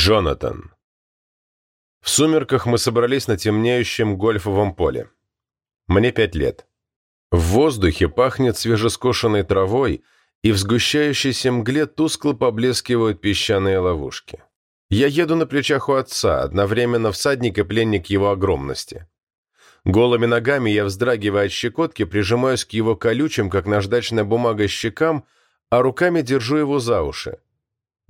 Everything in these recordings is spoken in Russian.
Джонатан. В сумерках мы собрались на темнеющем гольфовом поле. Мне пять лет. В воздухе пахнет свежескошенной травой, и в сгущающейся мгле тускло поблескивают песчаные ловушки. Я еду на плечах у отца, одновременно всадник и пленник его огромности. Голыми ногами я, вздрагивая от щекотки, прижимаюсь к его колючим, как наждачная бумага, щекам, а руками держу его за уши.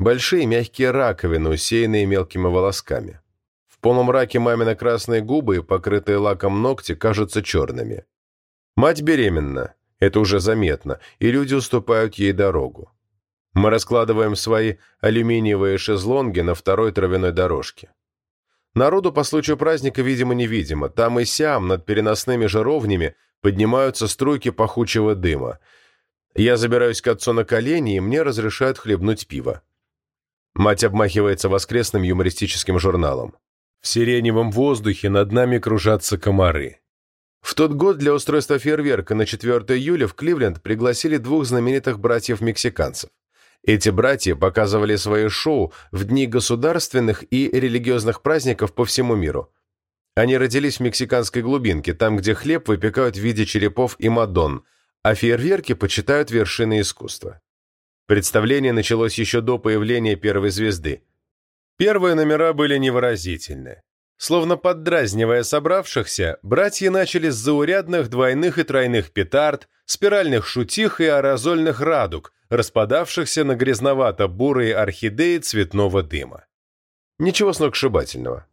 Большие мягкие раковины, усеянные мелкими волосками. В полумраке мамины красные губы покрытые лаком ногти, кажутся черными. Мать беременна, это уже заметно, и люди уступают ей дорогу. Мы раскладываем свои алюминиевые шезлонги на второй травяной дорожке. Народу по случаю праздника, видимо-невидимо, там и сям, над переносными жаровнями, поднимаются струйки пахучего дыма. Я забираюсь к отцу на колени, и мне разрешают хлебнуть пиво. Мать обмахивается воскресным юмористическим журналом. В сиреневом воздухе над нами кружатся комары. В тот год для устройства фейерверка на 4 июля в Кливленд пригласили двух знаменитых братьев-мексиканцев. Эти братья показывали свои шоу в дни государственных и религиозных праздников по всему миру. Они родились в мексиканской глубинке, там, где хлеб выпекают в виде черепов и мадон, а фейерверки почитают вершины искусства. Представление началось еще до появления первой звезды. Первые номера были невыразительны. Словно поддразнивая собравшихся, братья начали с заурядных двойных и тройных петард, спиральных шутих и аэрозольных радуг, распадавшихся на грязновато-бурые орхидеи цветного дыма. Ничего сногсшибательного.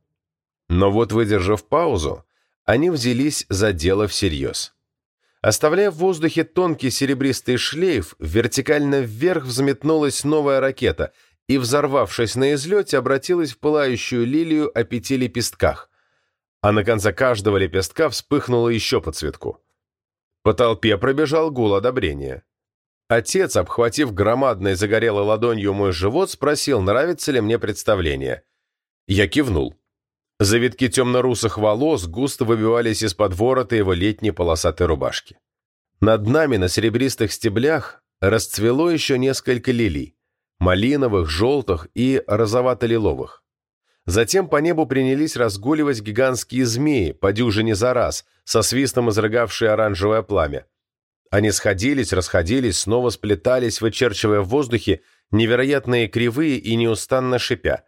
Но вот, выдержав паузу, они взялись за дело всерьез. Оставляя в воздухе тонкий серебристый шлейф, вертикально вверх взметнулась новая ракета и, взорвавшись на излете, обратилась в пылающую лилию о пяти лепестках, а на конце каждого лепестка вспыхнуло еще по цветку. По толпе пробежал гул одобрения. Отец, обхватив громадной загорелой ладонью мой живот, спросил, нравится ли мне представление. Я кивнул. Завитки темно-русых волос густо выбивались из-под ворота его летней полосатой рубашки. Над нами на серебристых стеблях расцвело еще несколько лилий – малиновых, желтых и розовато-лиловых. Затем по небу принялись разгуливать гигантские змеи, по дюжине за раз, со свистом изрыгавшие оранжевое пламя. Они сходились, расходились, снова сплетались, вычерчивая в воздухе невероятные кривые и неустанно шипя.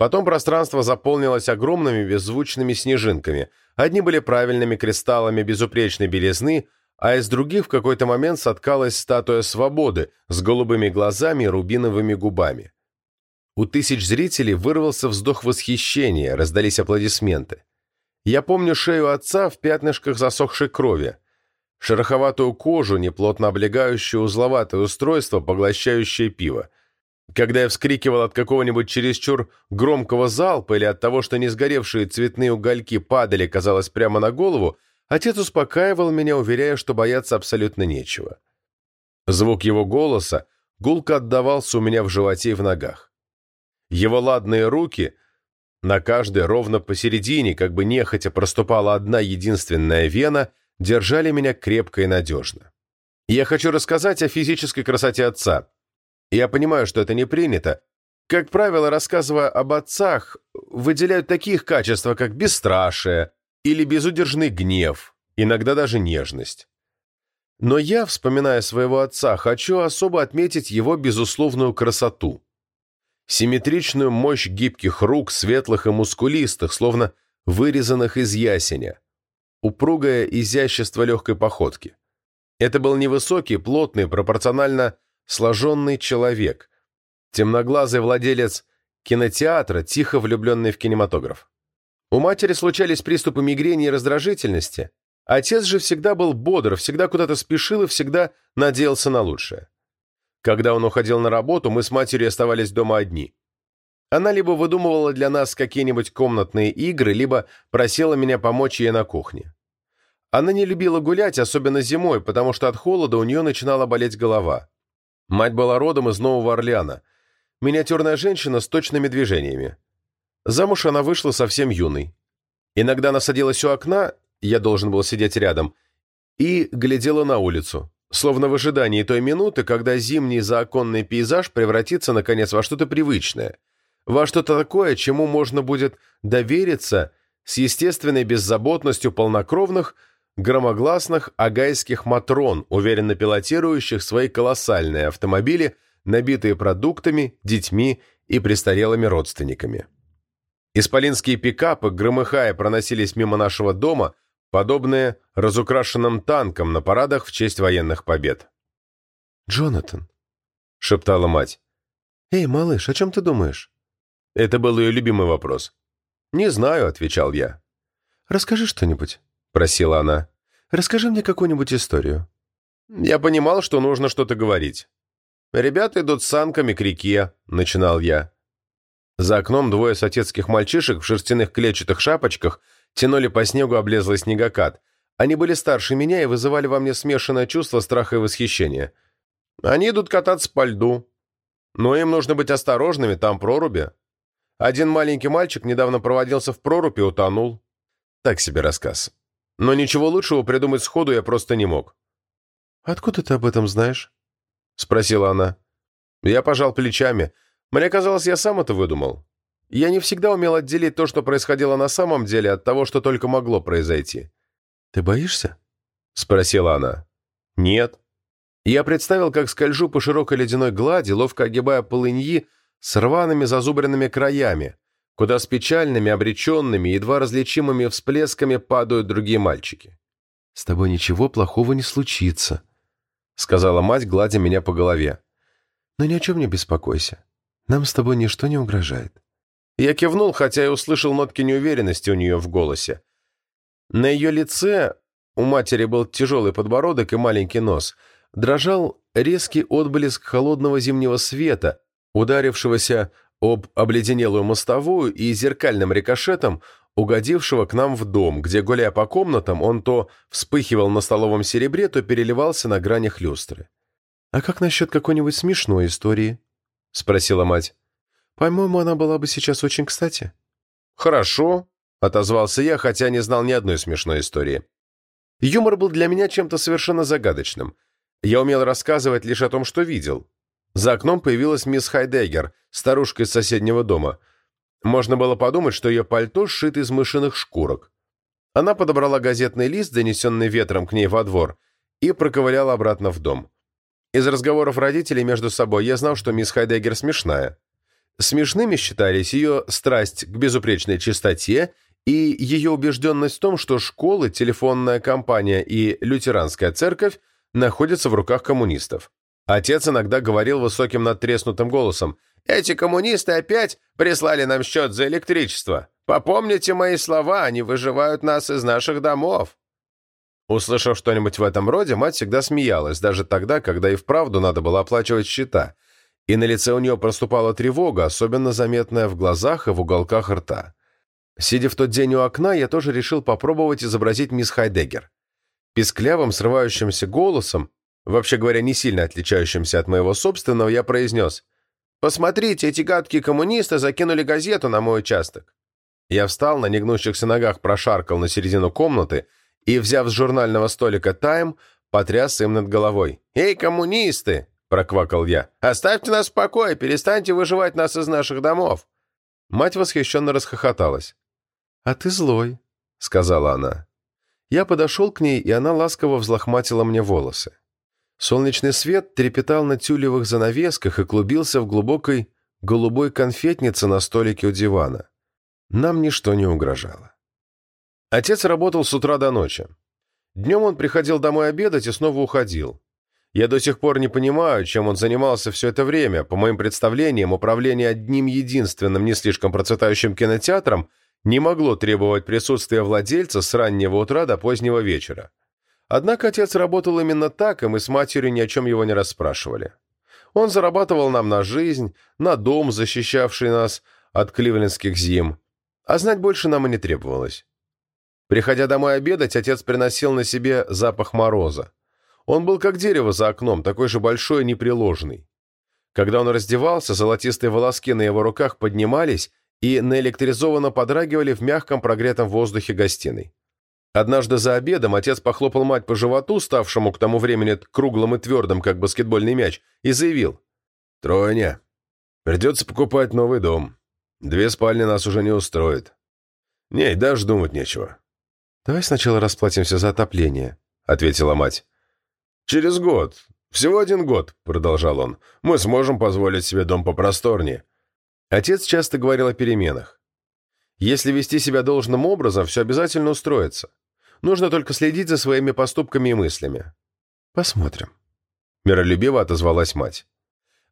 Потом пространство заполнилось огромными беззвучными снежинками. Одни были правильными кристаллами безупречной белизны, а из других в какой-то момент соткалась статуя свободы с голубыми глазами и рубиновыми губами. У тысяч зрителей вырвался вздох восхищения, раздались аплодисменты. Я помню шею отца в пятнышках засохшей крови, шероховатую кожу, неплотно облегающее узловатое устройство, поглощающее пиво. Когда я вскрикивал от какого-нибудь чересчур громкого залпа или от того, что не сгоревшие цветные угольки падали, казалось, прямо на голову, отец успокаивал меня, уверяя, что бояться абсолютно нечего. Звук его голоса гулко отдавался у меня в животе и в ногах. Его ладные руки, на каждой ровно посередине, как бы нехотя проступала одна единственная вена, держали меня крепко и надежно. Я хочу рассказать о физической красоте отца, я понимаю, что это не принято. Как правило, рассказывая об отцах, выделяют таких качества, как бесстрашие или безудержный гнев, иногда даже нежность. Но я, вспоминая своего отца, хочу особо отметить его безусловную красоту. Симметричную мощь гибких рук, светлых и мускулистых, словно вырезанных из ясеня. Упругое изящество легкой походки. Это был невысокий, плотный, пропорционально сложенный человек, темноглазый владелец кинотеатра, тихо влюбленный в кинематограф. У матери случались приступы мигрени и раздражительности. Отец же всегда был бодр, всегда куда-то спешил и всегда надеялся на лучшее. Когда он уходил на работу, мы с матерью оставались дома одни. Она либо выдумывала для нас какие-нибудь комнатные игры, либо просила меня помочь ей на кухне. Она не любила гулять, особенно зимой, потому что от холода у нее начинала болеть голова. Мать была родом из Нового Орлеана. Миниатюрная женщина с точными движениями. Замуж она вышла совсем юной. Иногда она садилась у окна, я должен был сидеть рядом, и глядела на улицу, словно в ожидании той минуты, когда зимний заоконный пейзаж превратится, наконец, во что-то привычное, во что-то такое, чему можно будет довериться с естественной беззаботностью полнокровных, громогласных агайских матрон, уверенно пилотирующих свои колоссальные автомобили, набитые продуктами, детьми и престарелыми родственниками. Исполинские пикапы, громыхая, проносились мимо нашего дома, подобные разукрашенным танкам на парадах в честь военных побед. «Джонатан», — шептала мать. «Эй, малыш, о чем ты думаешь?» Это был ее любимый вопрос. «Не знаю», — отвечал я. «Расскажи что-нибудь», — просила она. «Расскажи мне какую-нибудь историю». Я понимал, что нужно что-то говорить. «Ребята идут с санками к реке», — начинал я. За окном двое соседских мальчишек в шерстяных клетчатых шапочках тянули по снегу облезлый снегокат. Они были старше меня и вызывали во мне смешанное чувство страха и восхищения. Они идут кататься по льду. Но им нужно быть осторожными, там проруби. Один маленький мальчик недавно проводился в прорубь и утонул. Так себе рассказ. Но ничего лучшего придумать сходу я просто не мог. «Откуда ты об этом знаешь?» — спросила она. Я пожал плечами. Мне казалось, я сам это выдумал. Я не всегда умел отделить то, что происходило на самом деле, от того, что только могло произойти. «Ты боишься?» — спросила она. «Нет». Я представил, как скольжу по широкой ледяной глади, ловко огибая полыньи с рваными зазубренными краями, куда с печальными, обреченными, едва различимыми всплесками падают другие мальчики. «С тобой ничего плохого не случится», — сказала мать, гладя меня по голове. «Но ни о чем не беспокойся. Нам с тобой ничто не угрожает». Я кивнул, хотя и услышал нотки неуверенности у нее в голосе. На ее лице, у матери был тяжелый подбородок и маленький нос, дрожал резкий отблеск холодного зимнего света, ударившегося об обледенелую мостовую и зеркальным рикошетом, угодившего к нам в дом, где, гуляя по комнатам, он то вспыхивал на столовом серебре, то переливался на гранях люстры. «А как насчет какой-нибудь смешной истории?» — спросила мать. По-моему, она была бы сейчас очень кстати». «Хорошо», — отозвался я, хотя не знал ни одной смешной истории. Юмор был для меня чем-то совершенно загадочным. Я умел рассказывать лишь о том, что видел. За окном появилась мисс Хайдеггер, старушка из соседнего дома. Можно было подумать, что ее пальто сшит из мышиных шкурок. Она подобрала газетный лист, занесенный ветром к ней во двор, и проковыряла обратно в дом. Из разговоров родителей между собой я знал, что мисс Хайдеггер смешная. Смешными считались ее страсть к безупречной чистоте и ее убежденность в том, что школы, телефонная компания и лютеранская церковь находятся в руках коммунистов. Отец иногда говорил высоким надтреснутым голосом «Эти коммунисты опять прислали нам счет за электричество. Попомните мои слова, они выживают нас из наших домов». Услышав что-нибудь в этом роде, мать всегда смеялась, даже тогда, когда и вправду надо было оплачивать счета – и на лице у нее проступала тревога, особенно заметная в глазах и в уголках рта. Сидя в тот день у окна, я тоже решил попробовать изобразить мисс Хайдеггер. Писклявым, срывающимся голосом, вообще говоря, не сильно отличающимся от моего собственного, я произнес «Посмотрите, эти гадкие коммунисты закинули газету на мой участок». Я встал, на негнущихся ногах прошаркал на середину комнаты и, взяв с журнального столика «Тайм», потряс им над головой. «Эй, коммунисты! проквакал я. «Оставьте нас в покое, перестаньте выживать нас из наших домов!» Мать восхищенно расхохоталась. «А ты злой», — сказала она. Я подошел к ней, и она ласково взлохматила мне волосы. Солнечный свет трепетал на тюлевых занавесках и клубился в глубокой голубой конфетнице на столике у дивана. Нам ничто не угрожало. Отец работал с утра до ночи. Днем он приходил домой обедать и снова уходил. Я до сих пор не понимаю, чем он занимался все это время. По моим представлениям, управление одним единственным не слишком процветающим кинотеатром не могло требовать присутствия владельца с раннего утра до позднего вечера. Однако отец работал именно так, и мы с матерью ни о чем его не расспрашивали. Он зарабатывал нам на жизнь, на дом, защищавший нас от кливлендских зим, а знать больше нам и не требовалось. Приходя домой обедать, отец приносил на себе запах мороза. Он был как дерево за окном, такой же большой и непреложный. Когда он раздевался, золотистые волоски на его руках поднимались и наэлектризованно подрагивали в мягком прогретом воздухе гостиной. Однажды за обедом отец похлопал мать по животу, ставшему к тому времени круглым и твердым, как баскетбольный мяч, и заявил. «Тройня, придется покупать новый дом. Две спальни нас уже не устроит. Не, даже думать нечего. «Давай сначала расплатимся за отопление», — ответила мать. «Через год. Всего один год», — продолжал он. «Мы сможем позволить себе дом попросторнее». Отец часто говорил о переменах. Если вести себя должным образом, все обязательно устроится. Нужно только следить за своими поступками и мыслями. Посмотрим. Миролюбиво отозвалась мать.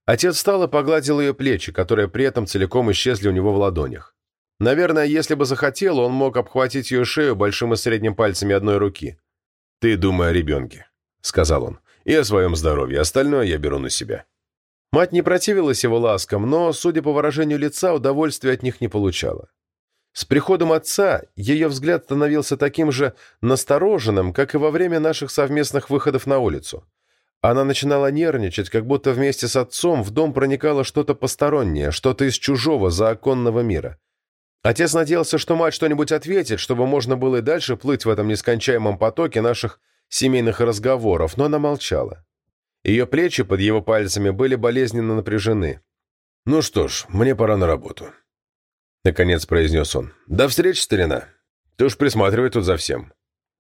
Отец встал и погладил ее плечи, которые при этом целиком исчезли у него в ладонях. Наверное, если бы захотел, он мог обхватить ее шею большим и средним пальцами одной руки. «Ты думай о ребенке», — сказал он, — «и о своем здоровье. Остальное я беру на себя». Мать не противилась его ласкам, но, судя по выражению лица, удовольствия от них не получала. С приходом отца ее взгляд становился таким же настороженным, как и во время наших совместных выходов на улицу. Она начинала нервничать, как будто вместе с отцом в дом проникало что-то постороннее, что-то из чужого, заоконного мира. Отец надеялся, что мать что-нибудь ответит, чтобы можно было и дальше плыть в этом нескончаемом потоке наших семейных разговоров, но она молчала. Ее плечи под его пальцами были болезненно напряжены. «Ну что ж, мне пора на работу», — наконец произнес он. «До встречи, старина. Ты уж присматривай тут за всем».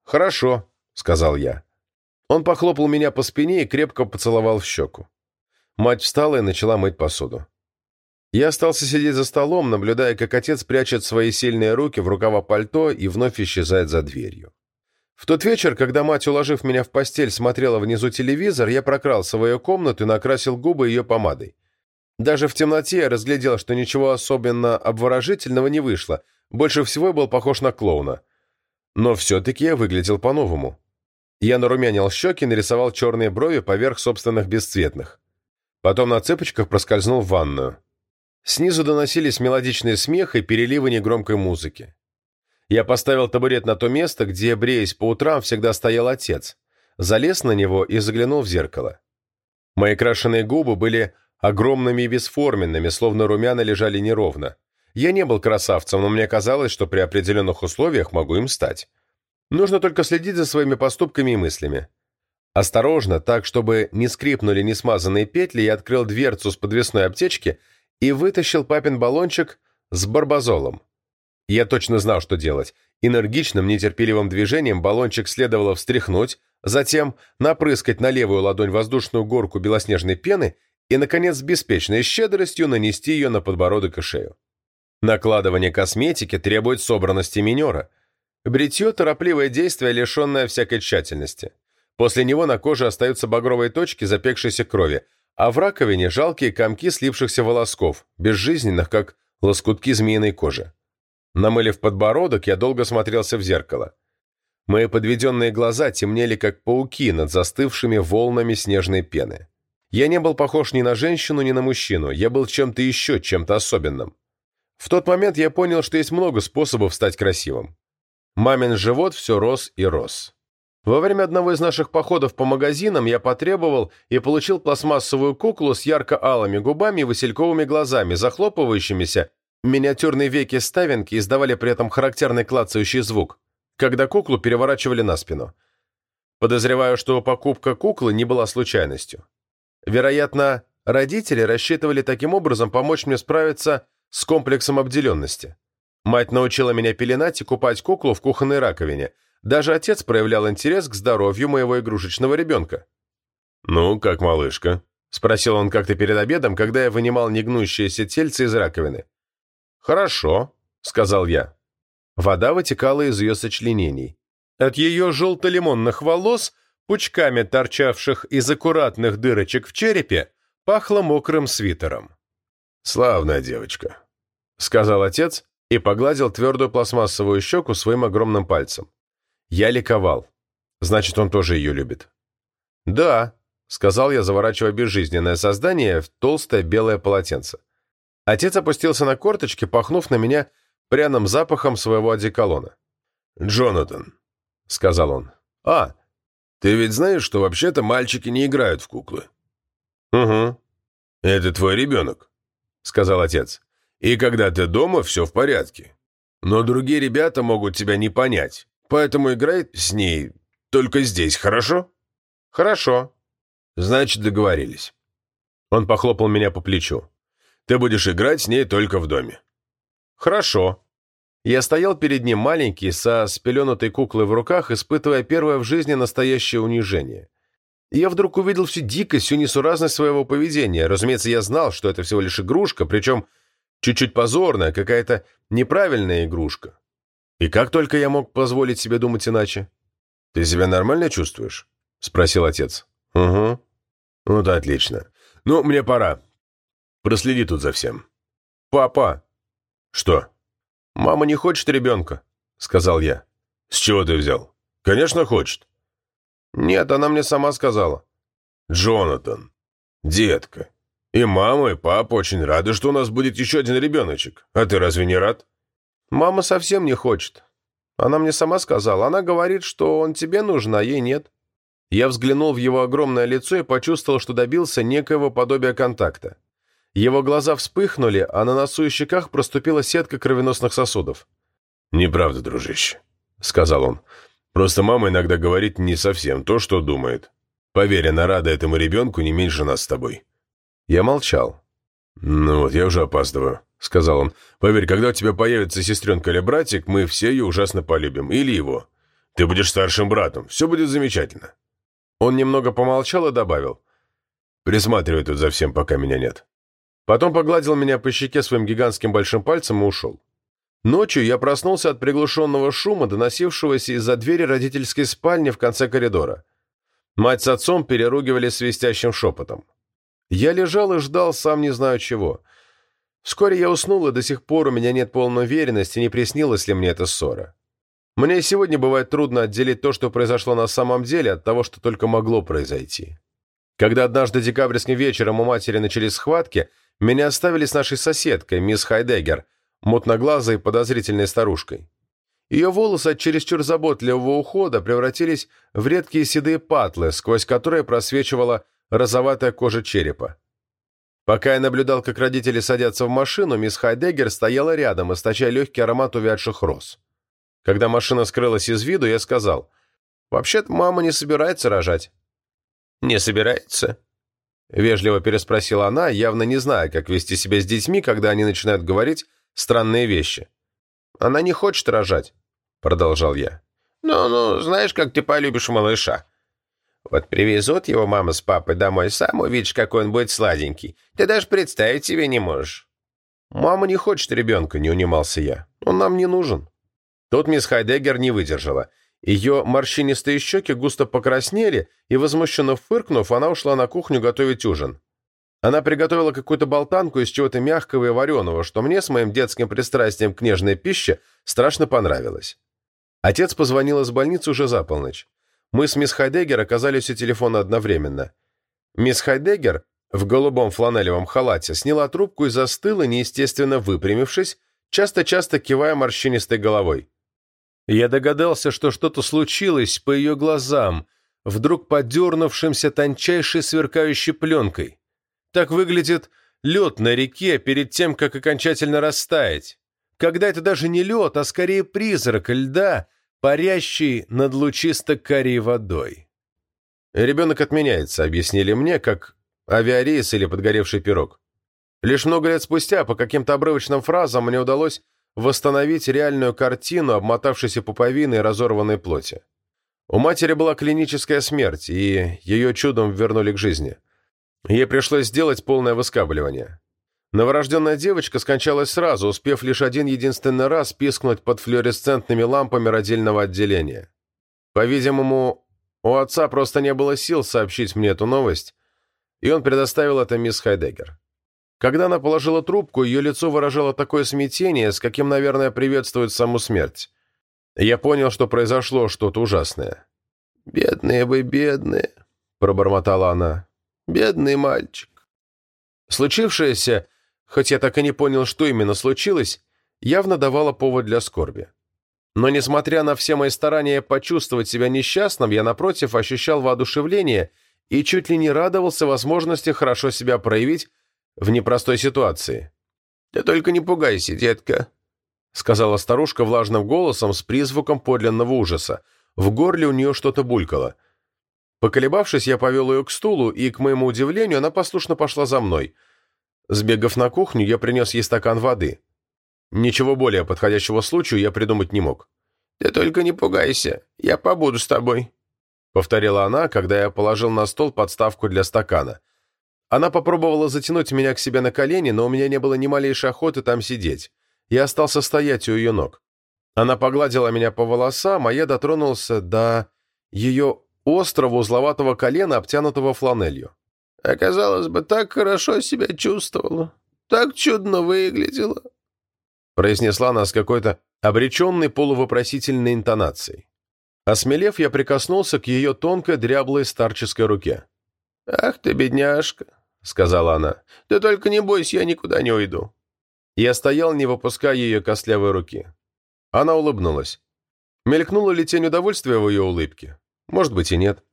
«Хорошо», — сказал я. Он похлопал меня по спине и крепко поцеловал в щеку. Мать встала и начала мыть посуду. Я остался сидеть за столом, наблюдая, как отец прячет свои сильные руки в рукава пальто и вновь исчезает за дверью. В тот вечер, когда мать, уложив меня в постель, смотрела внизу телевизор, я прокрался в ее комнату и накрасил губы ее помадой. Даже в темноте я разглядел, что ничего особенно обворожительного не вышло, больше всего я был похож на клоуна. Но все-таки я выглядел по-новому. Я нарумянил щеки нарисовал черные брови поверх собственных бесцветных. Потом на цепочках проскользнул в ванную. Снизу доносились мелодичный смех и переливы негромкой музыки. Я поставил табурет на то место, где, бреясь по утрам, всегда стоял отец. Залез на него и заглянул в зеркало. Мои крашеные губы были огромными и бесформенными, словно румяна лежали неровно. Я не был красавцем, но мне казалось, что при определенных условиях могу им стать. Нужно только следить за своими поступками и мыслями. Осторожно, так, чтобы не скрипнули не смазанные петли, я открыл дверцу с подвесной аптечки и вытащил папин баллончик с барбазолом. Я точно знал, что делать. Энергичным, нетерпеливым движением баллончик следовало встряхнуть, затем напрыскать на левую ладонь воздушную горку белоснежной пены и, наконец, с беспечной щедростью нанести ее на подбородок и шею. Накладывание косметики требует собранности минера. Бритье – торопливое действие, лишенное всякой тщательности. После него на коже остаются багровые точки запекшейся крови, а в раковине жалкие комки слипшихся волосков, безжизненных, как лоскутки змеиной кожи. Намылив подбородок, я долго смотрелся в зеркало. Мои подведенные глаза темнели, как пауки над застывшими волнами снежной пены. Я не был похож ни на женщину, ни на мужчину, я был чем-то еще, чем-то особенным. В тот момент я понял, что есть много способов стать красивым. Мамин живот все рос и рос. Во время одного из наших походов по магазинам я потребовал и получил пластмассовую куклу с ярко-алыми губами и васильковыми глазами, захлопывающимися. Миниатюрные веки ставинки издавали при этом характерный клацающий звук, когда куклу переворачивали на спину. Подозреваю, что покупка куклы не была случайностью. Вероятно, родители рассчитывали таким образом помочь мне справиться с комплексом обделенности. Мать научила меня пеленать и купать куклу в кухонной раковине. Даже отец проявлял интерес к здоровью моего игрушечного ребенка. «Ну, как малышка?» — спросил он как-то перед обедом, когда я вынимал негнущееся тельце из раковины. «Хорошо», — сказал я. Вода вытекала из ее сочленений. От ее желто-лимонных волос пучками торчавших из аккуратных дырочек в черепе, пахло мокрым свитером. «Славная девочка», — сказал отец и погладил твердую пластмассовую щеку своим огромным пальцем. Я ликовал. Значит, он тоже ее любит. «Да», — сказал я, заворачивая безжизненное создание в толстое белое полотенце. Отец опустился на корточки, пахнув на меня пряным запахом своего одеколона. «Джонатан», — сказал он. «А, ты ведь знаешь, что вообще-то мальчики не играют в куклы?» «Угу». «Это твой ребенок», — сказал отец. «И когда ты дома, все в порядке. Но другие ребята могут тебя не понять, поэтому играй с ней только здесь, хорошо?» «Хорошо». «Значит, договорились». Он похлопал меня по плечу. «Ты будешь играть с ней только в доме». «Хорошо». Я стоял перед ним маленький, со спеленутой куклой в руках, испытывая первое в жизни настоящее унижение. И я вдруг увидел всю дикость, всю несуразность своего поведения. Разумеется, я знал, что это всего лишь игрушка, причем чуть-чуть позорная, какая-то неправильная игрушка. И как только я мог позволить себе думать иначе? «Ты себя нормально чувствуешь?» — спросил отец. «Угу». «Ну да, отлично. Ну, мне пора. Проследи тут за всем». «Папа!» «Что?» «Мама не хочет ребенка», — сказал я. «С чего ты взял?» «Конечно, хочет». «Нет, она мне сама сказала». «Джонатан, детка, и мама, и папа очень рады, что у нас будет еще один ребеночек. А ты разве не рад?» «Мама совсем не хочет. Она мне сама сказала. Она говорит, что он тебе нужен, а ей нет». Я взглянул в его огромное лицо и почувствовал, что добился некоего подобия контакта. Его глаза вспыхнули, а на носу и щеках проступила сетка кровеносных сосудов. «Неправда, дружище», — сказал он. «Просто мама иногда говорит не совсем то, что думает. Поверь, она рада этому ребенку не меньше нас с тобой». Я молчал. «Ну вот, я уже опаздываю», — сказал он. «Поверь, когда у тебя появится сестренка или братик, мы все ее ужасно полюбим. Или его. Ты будешь старшим братом. Все будет замечательно». Он немного помолчал и добавил. «Присматривай тут за всем, пока меня нет». Потом погладил меня по щеке своим гигантским большим пальцем и ушел. Ночью я проснулся от приглушенного шума, доносившегося из-за двери родительской спальни в конце коридора. Мать с отцом переругивали свистящим шепотом. Я лежал и ждал, сам не знаю чего. Вскоре я уснул, и до сих пор у меня нет полной уверенности, не приснилась ли мне эта ссора. Мне сегодня бывает трудно отделить то, что произошло на самом деле, от того, что только могло произойти. Когда однажды декабрьским вечером у матери начались схватки, меня оставили с нашей соседкой, мисс Хайдеггер, мутноглазой подозрительной старушкой. Ее волосы от чересчур заботливого ухода превратились в редкие седые патлы, сквозь которые просвечивала розоватая кожа черепа. Пока я наблюдал, как родители садятся в машину, мисс Хайдеггер стояла рядом, источая легкий аромат увядших роз. Когда машина скрылась из виду, я сказал, «Вообще-то мама не собирается рожать». «Не собирается?» Вежливо переспросила она, явно не зная, как вести себя с детьми, когда они начинают говорить странные вещи. «Она не хочет рожать», — продолжал я. «Ну-ну, знаешь, как ты полюбишь малыша. Вот привезут его мама с папой домой, сам увидишь, какой он будет сладенький. Ты даже представить себе не можешь». «Мама не хочет ребенка», — не унимался я. «Он нам не нужен». Тут мисс Хайдеггер не выдержала. Ее морщинистые щеки густо покраснели, и, возмущенно фыркнув, она ушла на кухню готовить ужин. Она приготовила какую-то болтанку из чего-то мягкого и вареного, что мне с моим детским пристрастием к нежной пище страшно понравилось. Отец позвонил из больницы уже за полночь. Мы с мисс Хайдеггер оказались у телефона одновременно. Мисс Хайдеггер в голубом фланелевом халате сняла трубку и застыла, неестественно выпрямившись, часто-часто кивая морщинистой головой. Я догадался, что что-то случилось по ее глазам, вдруг подернувшимся тончайшей сверкающей пленкой. Так выглядит лед на реке перед тем, как окончательно растаять. Когда это даже не лед, а скорее призрак льда, парящий над лучисто-карей водой. «Ребенок отменяется», — объяснили мне, как авиарейс или подгоревший пирог. Лишь много лет спустя, по каким-то обрывочным фразам, мне удалось восстановить реальную картину обмотавшейся пуповины и разорванной плоти. У матери была клиническая смерть, и ее чудом вернули к жизни. Ей пришлось сделать полное выскабливание. Новорожденная девочка скончалась сразу, успев лишь один единственный раз пискнуть под флуоресцентными лампами родильного отделения. По-видимому, у отца просто не было сил сообщить мне эту новость, и он предоставил это мисс Хайдеггер. Когда она положила трубку, ее лицо выражало такое смятение, с каким, наверное, приветствует саму смерть. Я понял, что произошло что-то ужасное. «Бедные вы, бедные», — пробормотала она. «Бедный мальчик». Случившееся, хоть я так и не понял, что именно случилось, явно давало повод для скорби. Но, несмотря на все мои старания почувствовать себя несчастным, я, напротив, ощущал воодушевление и чуть ли не радовался возможности хорошо себя проявить в непростой ситуации. «Ты только не пугайся, детка», — сказала старушка влажным голосом с призвуком подлинного ужаса. В горле у нее что-то булькало. Поколебавшись, я повел ее к стулу, и, к моему удивлению, она послушно пошла за мной. Сбегав на кухню, я принес ей стакан воды. Ничего более подходящего случаю я придумать не мог. «Ты только не пугайся, я побуду с тобой», — повторила она, когда я положил на стол подставку для стакана. Она попробовала затянуть меня к себе на колени, но у меня не было ни малейшей охоты там сидеть. Я остался стоять у ее ног. Она погладила меня по волосам, а я дотронулся до ее острого узловатого колена, обтянутого фланелью. «Оказалось бы, так хорошо себя чувствовала, так чудно выглядела», произнесла она с какой-то обреченной полувопросительной интонацией. Осмелев, я прикоснулся к ее тонкой дряблой старческой руке. «Ах ты, бедняжка», — сказала она, — «ты только не бойся, я никуда не уйду». Я стоял, не выпуская ее костлявой руки. Она улыбнулась. Мелькнула ли тень удовольствия в ее улыбке? Может быть и нет.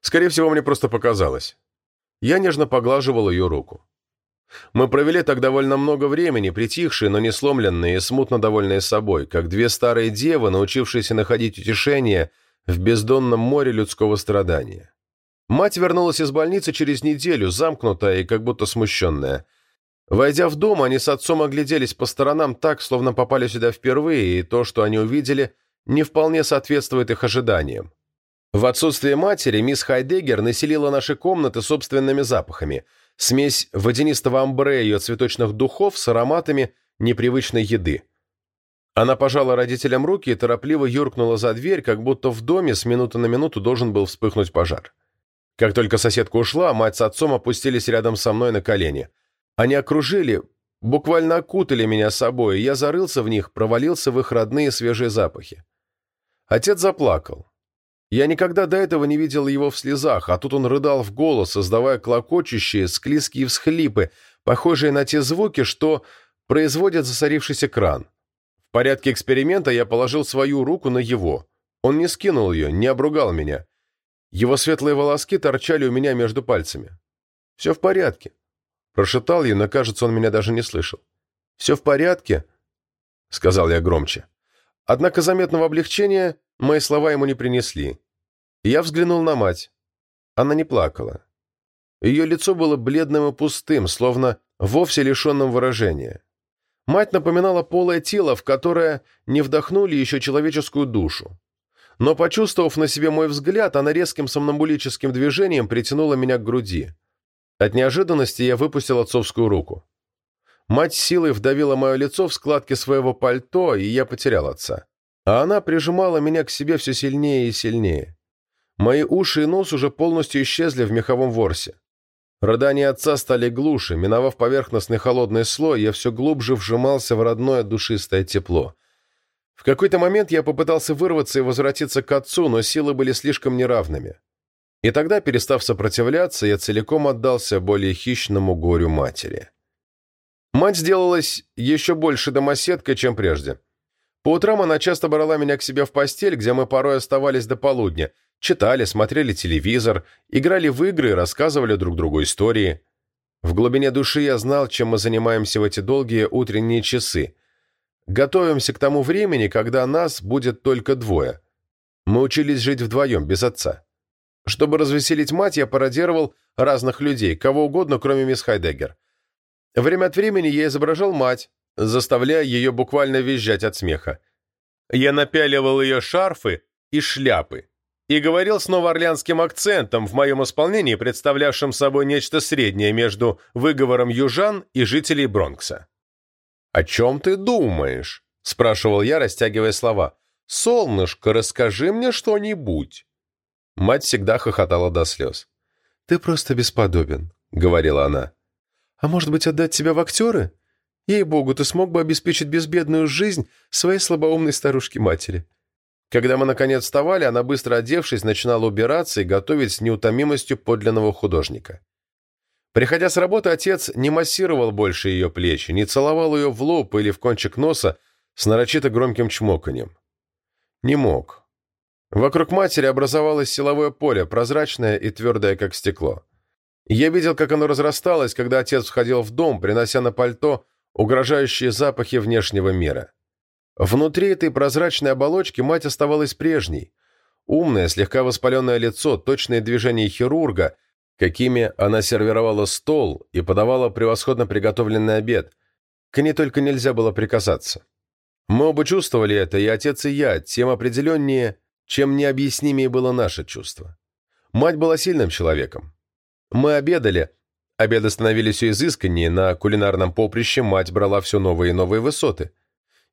Скорее всего, мне просто показалось. Я нежно поглаживал ее руку. Мы провели так довольно много времени, притихшие, но не сломленные и смутно довольные собой, как две старые девы, научившиеся находить утешение в бездонном море людского страдания. Мать вернулась из больницы через неделю, замкнутая и как будто смущенная. Войдя в дом, они с отцом огляделись по сторонам так, словно попали сюда впервые, и то, что они увидели, не вполне соответствует их ожиданиям. В отсутствие матери мисс Хайдегер населила наши комнаты собственными запахами – смесь водянистого амбре ее цветочных духов с ароматами непривычной еды. Она пожала родителям руки и торопливо юркнула за дверь, как будто в доме с минуты на минуту должен был вспыхнуть пожар. Как только соседка ушла, мать с отцом опустились рядом со мной на колени. Они окружили, буквально окутали меня собой, и я зарылся в них, провалился в их родные свежие запахи. Отец заплакал. Я никогда до этого не видел его в слезах, а тут он рыдал в голос, создавая клокочущие, склизкие всхлипы, похожие на те звуки, что производит засорившийся кран. В порядке эксперимента я положил свою руку на его. Он не скинул ее, не обругал меня. Его светлые волоски торчали у меня между пальцами. «Все в порядке», – прошептал я, но, кажется, он меня даже не слышал. «Все в порядке», – сказал я громче. Однако заметного облегчения Мои слова ему не принесли. Я взглянул на мать. Она не плакала. Ее лицо было бледным и пустым, словно вовсе лишенным выражения. Мать напоминала полое тело, в которое не вдохнули еще человеческую душу. Но, почувствовав на себе мой взгляд, она резким сомнамбулическим движением притянула меня к груди. От неожиданности я выпустил отцовскую руку. Мать силой вдавила мое лицо в складки своего пальто, и я потерял отца а она прижимала меня к себе все сильнее и сильнее. Мои уши и нос уже полностью исчезли в меховом ворсе. Рыдания отца стали глуше, миновав поверхностный холодный слой, я все глубже вжимался в родное душистое тепло. В какой-то момент я попытался вырваться и возвратиться к отцу, но силы были слишком неравными. И тогда, перестав сопротивляться, я целиком отдался более хищному горю матери. Мать сделалась еще больше домоседкой, чем прежде. По утрам она часто брала меня к себе в постель, где мы порой оставались до полудня, читали, смотрели телевизор, играли в игры и рассказывали друг другу истории. В глубине души я знал, чем мы занимаемся в эти долгие утренние часы. Готовимся к тому времени, когда нас будет только двое. Мы учились жить вдвоем, без отца. Чтобы развеселить мать, я пародировал разных людей, кого угодно, кроме мисс Хайдеггер. Время от времени я изображал мать, заставляя ее буквально визжать от смеха. Я напяливал ее шарфы и шляпы и говорил с новоорлеанским акцентом в моем исполнении, представлявшим собой нечто среднее между выговором южан и жителей Бронкса. «О чем ты думаешь?» – спрашивал я, растягивая слова. «Солнышко, расскажи мне что-нибудь». Мать всегда хохотала до слез. «Ты просто бесподобен», — говорила она. «А может быть, отдать тебя в актеры? Ей-богу, ты смог бы обеспечить безбедную жизнь своей слабоумной старушке-матери». Когда мы, наконец, вставали, она, быстро одевшись, начинала убираться и готовить с неутомимостью подлинного художника. Приходя с работы, отец не массировал больше ее плечи, не целовал ее в лоб или в кончик носа с нарочито громким чмоканьем. Не мог. Вокруг матери образовалось силовое поле, прозрачное и твердое, как стекло. Я видел, как оно разрасталось, когда отец входил в дом, принося на пальто угрожающие запахи внешнего мира. Внутри этой прозрачной оболочки мать оставалась прежней. Умное, слегка воспаленное лицо, точные движения хирурга, какими она сервировала стол и подавала превосходно приготовленный обед, к ней только нельзя было прикасаться. Мы оба чувствовали это, и отец и я, тем определеннее, чем необъяснимее было наше чувство. Мать была сильным человеком. Мы обедали, обеды становились все изысканнее, на кулинарном поприще мать брала все новые и новые высоты.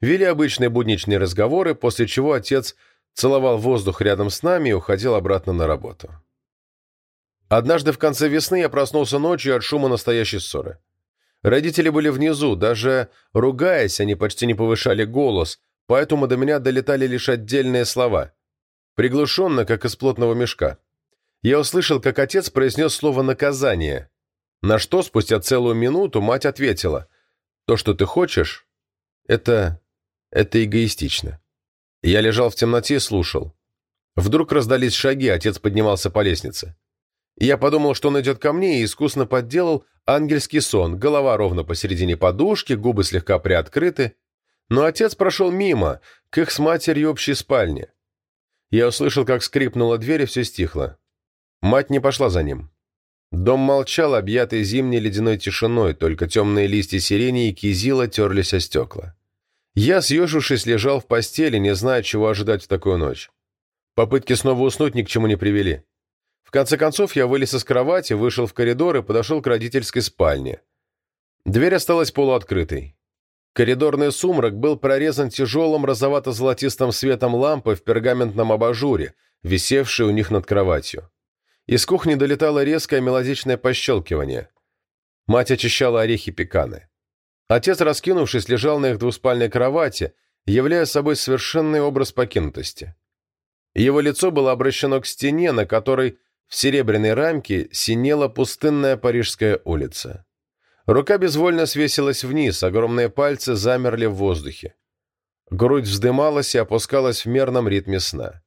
Вели обычные будничные разговоры, после чего отец целовал воздух рядом с нами и уходил обратно на работу. Однажды в конце весны я проснулся ночью от шума настоящей ссоры. Родители были внизу, даже ругаясь, они почти не повышали голос, поэтому до меня долетали лишь отдельные слова. Приглушенно, как из плотного мешка. Я услышал, как отец произнес слово «наказание», на что спустя целую минуту мать ответила «То, что ты хочешь, это... это эгоистично». Я лежал в темноте и слушал. Вдруг раздались шаги, отец поднимался по лестнице. Я подумал, что он идет ко мне и искусно подделал ангельский сон, голова ровно посередине подушки, губы слегка приоткрыты. Но отец прошел мимо, к их с матерью общей спальне. Я услышал, как скрипнула дверь, и все стихло. Мать не пошла за ним. Дом молчал, объятый зимней ледяной тишиной, только темные листья сирени и кизила терлись о стекла. Я, съежившись, лежал в постели, не зная, чего ожидать в такую ночь. Попытки снова уснуть ни к чему не привели конце концов, я вылез из кровати, вышел в коридор и подошел к родительской спальне. Дверь осталась полуоткрытой. Коридорный сумрак был прорезан тяжелым розовато-золотистым светом лампы в пергаментном абажуре, висевшей у них над кроватью. Из кухни долетало резкое мелодичное пощелкивание. Мать очищала орехи пеканы. Отец, раскинувшись, лежал на их двуспальной кровати, являя собой совершенный образ покинутости. Его лицо было обращено к стене, на которой в серебряной рамке синела пустынная Парижская улица. Рука безвольно свесилась вниз, огромные пальцы замерли в воздухе. Грудь вздымалась и опускалась в мерном ритме сна.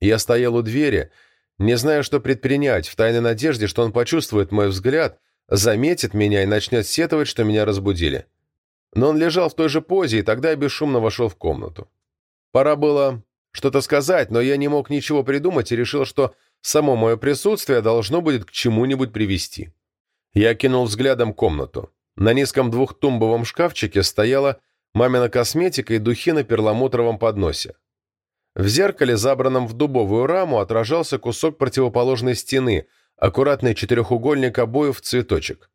Я стоял у двери, не зная, что предпринять, в тайной надежде, что он почувствует мой взгляд, заметит меня и начнет сетовать, что меня разбудили. Но он лежал в той же позе, и тогда я бесшумно вошел в комнату. Пора было что-то сказать, но я не мог ничего придумать и решил, что Само мое присутствие должно будет к чему-нибудь привести. Я кинул взглядом комнату. На низком двухтумбовом шкафчике стояла мамина косметика и духи на перламутровом подносе. В зеркале, забранном в дубовую раму, отражался кусок противоположной стены, аккуратный четырехугольник обоев в цветочек.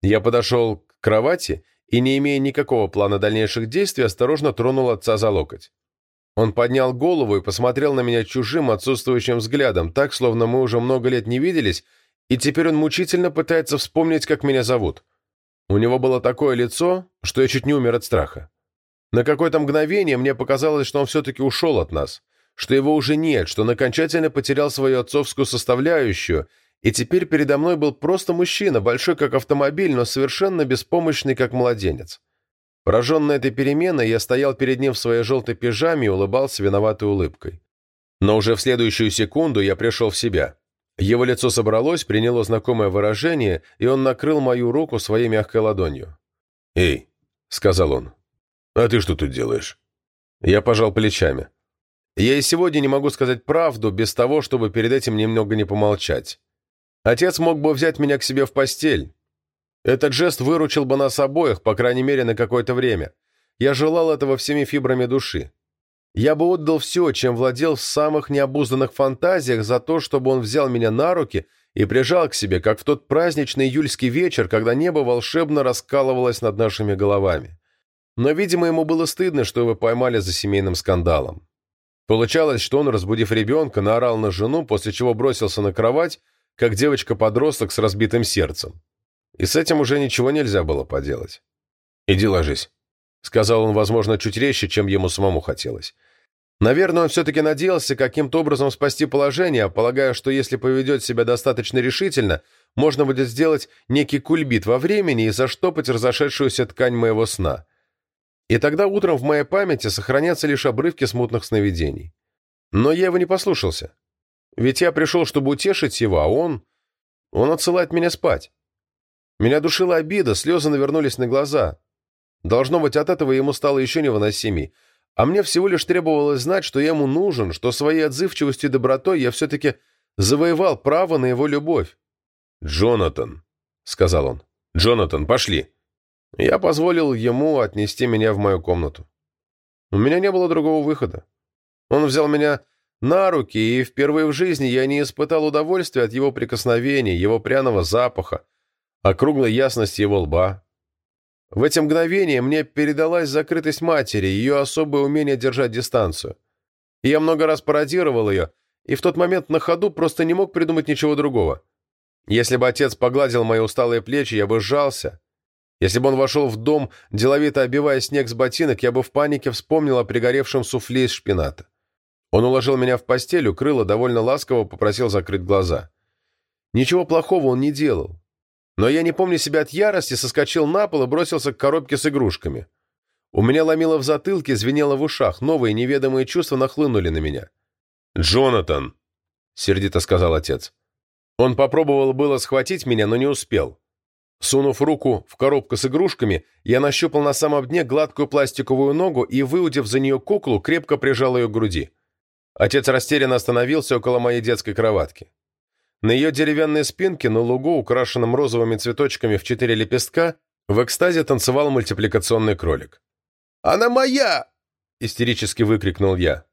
Я подошел к кровати и, не имея никакого плана дальнейших действий, осторожно тронул отца за локоть. Он поднял голову и посмотрел на меня чужим, отсутствующим взглядом, так, словно мы уже много лет не виделись, и теперь он мучительно пытается вспомнить, как меня зовут. У него было такое лицо, что я чуть не умер от страха. На какое-то мгновение мне показалось, что он все-таки ушел от нас, что его уже нет, что он окончательно потерял свою отцовскую составляющую, и теперь передо мной был просто мужчина, большой как автомобиль, но совершенно беспомощный как младенец. Пораженный этой переменой, я стоял перед ним в своей желтой пижаме и улыбался виноватой улыбкой. Но уже в следующую секунду я пришел в себя. Его лицо собралось, приняло знакомое выражение, и он накрыл мою руку своей мягкой ладонью. «Эй», — сказал он, — «а ты что тут делаешь?» Я пожал плечами. Я и сегодня не могу сказать правду без того, чтобы перед этим немного не помолчать. Отец мог бы взять меня к себе в постель, этот жест выручил бы нас обоих, по крайней мере, на какое-то время. Я желал этого всеми фибрами души. Я бы отдал все, чем владел в самых необузданных фантазиях, за то, чтобы он взял меня на руки и прижал к себе, как в тот праздничный июльский вечер, когда небо волшебно раскалывалось над нашими головами. Но, видимо, ему было стыдно, что его поймали за семейным скандалом. Получалось, что он, разбудив ребенка, наорал на жену, после чего бросился на кровать, как девочка-подросток с разбитым сердцем. И с этим уже ничего нельзя было поделать. «Иди ложись», — сказал он, возможно, чуть резче, чем ему самому хотелось. Наверное, он все-таки надеялся каким-то образом спасти положение, полагая, что если поведет себя достаточно решительно, можно будет сделать некий кульбит во времени и заштопать разошедшуюся ткань моего сна. И тогда утром в моей памяти сохранятся лишь обрывки смутных сновидений. Но я его не послушался. Ведь я пришел, чтобы утешить его, а он... Он отсылает меня спать. Меня душила обида, слезы навернулись на глаза. Должно быть, от этого ему стало еще невыносимей. А мне всего лишь требовалось знать, что я ему нужен, что своей отзывчивостью и добротой я все-таки завоевал право на его любовь. «Джонатан», — сказал он, — «Джонатан, пошли». Я позволил ему отнести меня в мою комнату. У меня не было другого выхода. Он взял меня на руки, и впервые в жизни я не испытал удовольствия от его прикосновений, его пряного запаха, округлой ясности его лба. В эти мгновения мне передалась закрытость матери, ее особое умение держать дистанцию. И я много раз пародировал ее, и в тот момент на ходу просто не мог придумать ничего другого. Если бы отец погладил мои усталые плечи, я бы сжался. Если бы он вошел в дом, деловито обивая снег с ботинок, я бы в панике вспомнил о пригоревшем суфле из шпината. Он уложил меня в постель, укрыл, довольно ласково попросил закрыть глаза. Ничего плохого он не делал. Но я, не помню себя от ярости, соскочил на пол и бросился к коробке с игрушками. У меня ломило в затылке, звенело в ушах, новые неведомые чувства нахлынули на меня. «Джонатан!» — сердито сказал отец. Он попробовал было схватить меня, но не успел. Сунув руку в коробку с игрушками, я нащупал на самом дне гладкую пластиковую ногу и, выудив за нее куклу, крепко прижал ее к груди. Отец растерянно остановился около моей детской кроватки. На ее деревянной спинке на лугу, украшенном розовыми цветочками в четыре лепестка, в экстазе танцевал мультипликационный кролик. «Она моя!» — истерически выкрикнул я.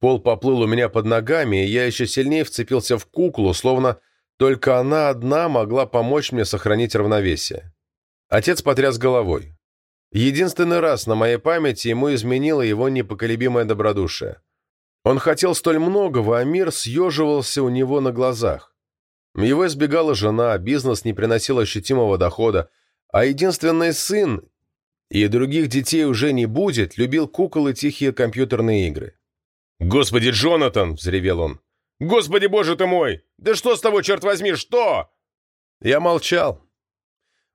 Пол поплыл у меня под ногами, и я еще сильнее вцепился в куклу, словно только она одна могла помочь мне сохранить равновесие. Отец потряс головой. Единственный раз на моей памяти ему изменило его непоколебимое добродушие. Он хотел столь многого, а мир съеживался у него на глазах. Его избегала жена, бизнес не приносил ощутимого дохода, а единственный сын, и других детей уже не будет, любил кукол и тихие компьютерные игры. «Господи, Джонатан!» — взревел он. «Господи, боже ты мой! Да что с того, черт возьми, что?» Я молчал.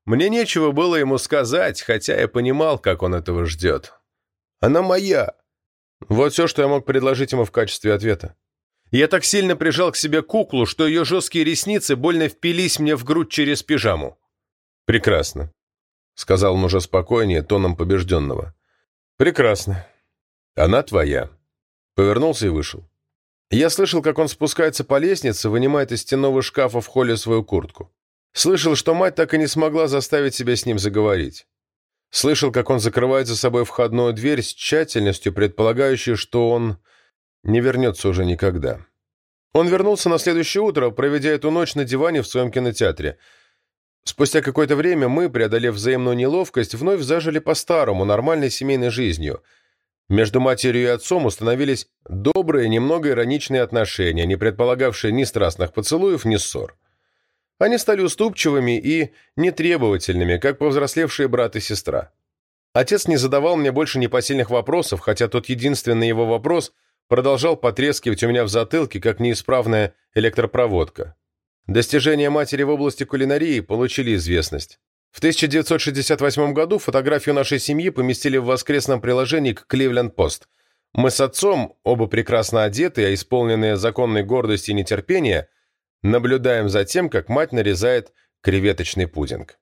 Мне нечего было ему сказать, хотя я понимал, как он этого ждет. «Она моя!» Вот все, что я мог предложить ему в качестве ответа. Я так сильно прижал к себе куклу, что ее жесткие ресницы больно впились мне в грудь через пижаму. «Прекрасно», — сказал он уже спокойнее, тоном побежденного. «Прекрасно. Она твоя». Повернулся и вышел. Я слышал, как он спускается по лестнице, вынимает из стенного шкафа в холле свою куртку. Слышал, что мать так и не смогла заставить себя с ним заговорить. Слышал, как он закрывает за собой входную дверь с тщательностью, предполагающей, что он не вернется уже никогда. Он вернулся на следующее утро, проведя эту ночь на диване в своем кинотеатре. Спустя какое-то время мы, преодолев взаимную неловкость, вновь зажили по-старому, нормальной семейной жизнью. Между матерью и отцом установились добрые, немного ироничные отношения, не предполагавшие ни страстных поцелуев, ни ссор. Они стали уступчивыми и нетребовательными, как повзрослевшие брат и сестра. Отец не задавал мне больше непосильных вопросов, хотя тот единственный его вопрос продолжал потрескивать у меня в затылке, как неисправная электропроводка. Достижения матери в области кулинарии получили известность. В 1968 году фотографию нашей семьи поместили в воскресном приложении к «Кливленд-Пост». Мы с отцом, оба прекрасно одетые, а исполненные законной гордости и нетерпения, Наблюдаем за тем, как мать нарезает креветочный пудинг.